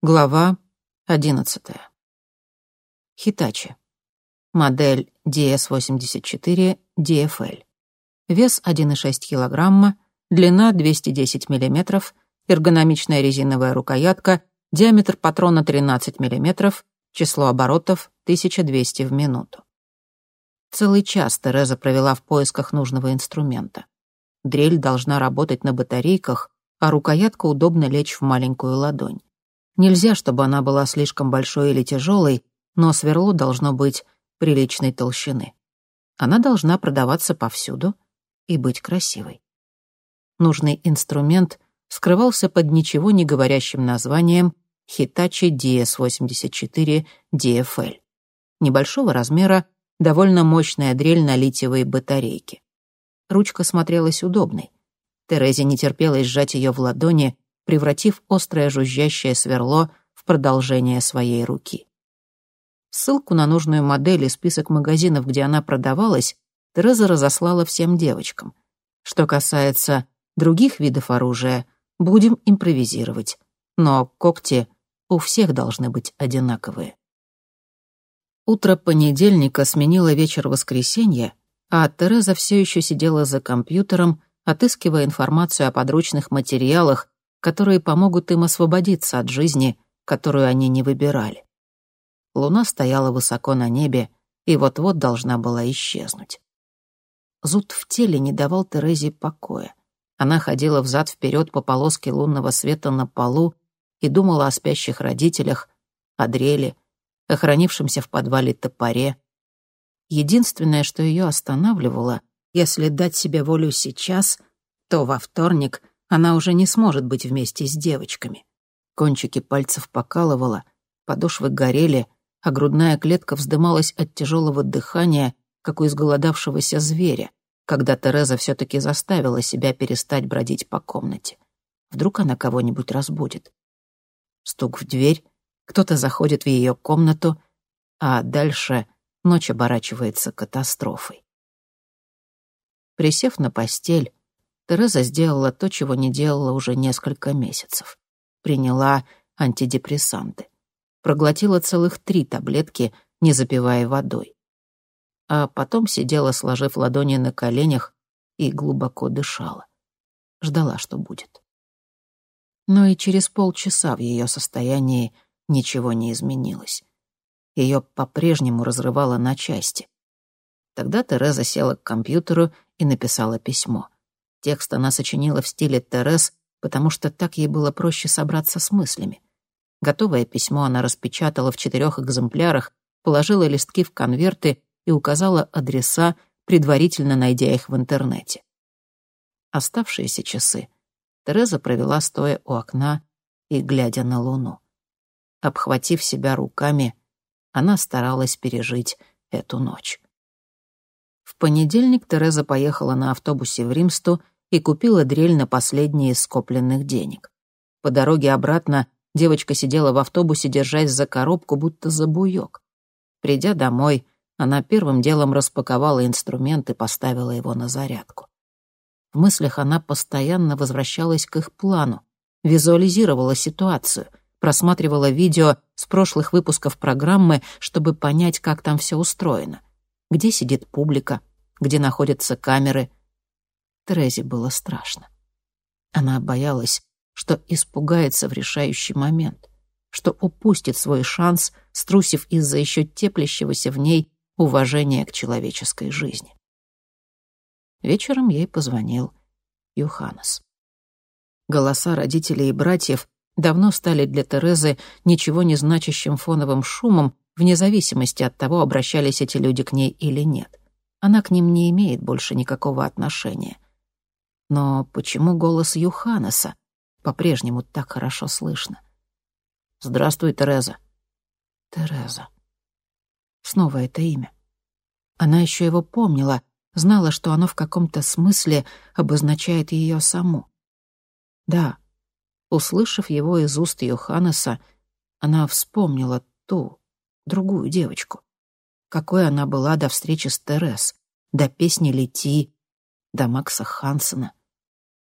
Глава одиннадцатая. Хитачи. Модель DS84 DFL. Вес 1,6 кг, длина 210 мм, эргономичная резиновая рукоятка, диаметр патрона 13 мм, число оборотов 1200 в минуту. Целый час Тереза провела в поисках нужного инструмента. Дрель должна работать на батарейках, а рукоятка удобно лечь в маленькую ладонь. Нельзя, чтобы она была слишком большой или тяжелой, но сверло должно быть приличной толщины. Она должна продаваться повсюду и быть красивой. Нужный инструмент скрывался под ничего не говорящим названием Hitachi DS84 DFL. Небольшого размера, довольно мощная дрель на литиевой батарейке. Ручка смотрелась удобной. Терезе не терпелось сжать ее в ладони, превратив острое жужжащее сверло в продолжение своей руки. Ссылку на нужную модель и список магазинов, где она продавалась, Тереза разослала всем девочкам. Что касается других видов оружия, будем импровизировать. Но когти у всех должны быть одинаковые. Утро понедельника сменило вечер воскресенья, а Тереза все еще сидела за компьютером, отыскивая информацию о подручных материалах, которые помогут им освободиться от жизни, которую они не выбирали. Луна стояла высоко на небе и вот-вот должна была исчезнуть. Зуд в теле не давал Терезе покоя. Она ходила взад-вперед по полоске лунного света на полу и думала о спящих родителях, о дреле, о хранившемся в подвале топоре. Единственное, что ее останавливало, если дать себе волю сейчас, то во вторник она уже не сможет быть вместе с девочками. Кончики пальцев покалывало, подошвы горели, а грудная клетка вздымалась от тяжелого дыхания, как у изголодавшегося зверя, когда Тереза все-таки заставила себя перестать бродить по комнате. Вдруг она кого-нибудь разбудит. Стук в дверь, кто-то заходит в ее комнату, а дальше ночь оборачивается катастрофой. Присев на постель, Тереза сделала то, чего не делала уже несколько месяцев. Приняла антидепрессанты. Проглотила целых три таблетки, не запивая водой. А потом сидела, сложив ладони на коленях, и глубоко дышала. Ждала, что будет. Но и через полчаса в ее состоянии ничего не изменилось. Ее по-прежнему разрывало на части. Тогда Тереза села к компьютеру и написала письмо — Текст она сочинила в стиле Терес, потому что так ей было проще собраться с мыслями. Готовое письмо она распечатала в четырех экземплярах, положила листки в конверты и указала адреса, предварительно найдя их в интернете. Оставшиеся часы Тереза провела стоя у окна и глядя на луну. Обхватив себя руками, она старалась пережить эту ночь. В понедельник Тереза поехала на автобусе в Римсту и купила дрель на последние скопленных денег. По дороге обратно девочка сидела в автобусе, держась за коробку, будто за буёк. Придя домой, она первым делом распаковала инструмент и поставила его на зарядку. В мыслях она постоянно возвращалась к их плану, визуализировала ситуацию, просматривала видео с прошлых выпусков программы, чтобы понять, как там все устроено где сидит публика, где находятся камеры. Терезе было страшно. Она боялась, что испугается в решающий момент, что упустит свой шанс, струсив из-за еще теплящегося в ней уважения к человеческой жизни. Вечером ей позвонил Юханес. Голоса родителей и братьев давно стали для Терезы ничего не значащим фоновым шумом, вне зависимости от того, обращались эти люди к ней или нет. Она к ним не имеет больше никакого отношения. Но почему голос Юханеса по-прежнему так хорошо слышно? «Здравствуй, Тереза». Тереза. Снова это имя. Она еще его помнила, знала, что оно в каком-то смысле обозначает ее саму. Да, услышав его из уст Йоханнеса, она вспомнила ту, другую девочку. Какой она была до встречи с Терес, до песни «Лети», до Макса Хансена,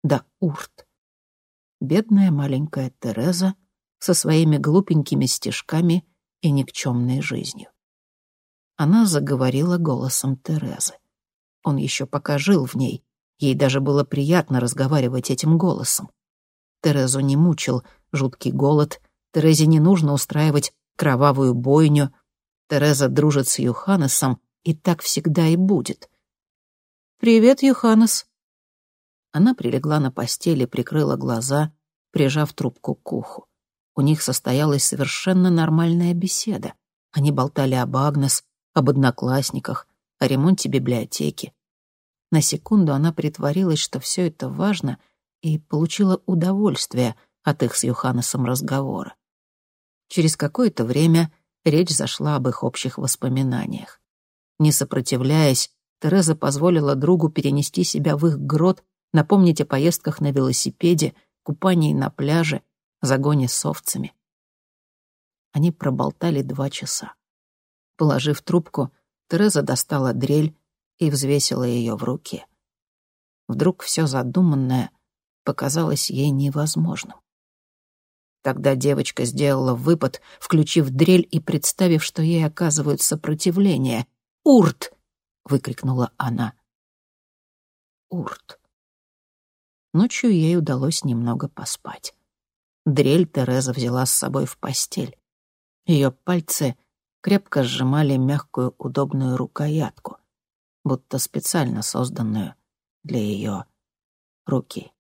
до Урт. Бедная маленькая Тереза со своими глупенькими стежками и никчемной жизнью. Она заговорила голосом Терезы. Он еще пока жил в ней, ей даже было приятно разговаривать этим голосом. Терезу не мучил жуткий голод, Терезе не нужно устраивать кровавую бойню. Тереза дружит с Юханесом, и так всегда и будет. «Привет, Юханес». Она прилегла на постели, прикрыла глаза, прижав трубку к уху. У них состоялась совершенно нормальная беседа. Они болтали об Агнес, об одноклассниках, о ремонте библиотеки. На секунду она притворилась, что все это важно, и получила удовольствие от их с Юханесом разговора. Через какое-то время речь зашла об их общих воспоминаниях. Не сопротивляясь, Тереза позволила другу перенести себя в их грот, напомнить о поездках на велосипеде, купании на пляже, загоне с овцами. Они проболтали два часа. Положив трубку, Тереза достала дрель и взвесила ее в руке. Вдруг все задуманное показалось ей невозможным. Тогда девочка сделала выпад, включив дрель и представив, что ей оказывают сопротивление. «Урт!» — выкрикнула она. «Урт!» Ночью ей удалось немного поспать. Дрель Тереза взяла с собой в постель. Ее пальцы крепко сжимали мягкую удобную рукоятку, будто специально созданную для ее руки.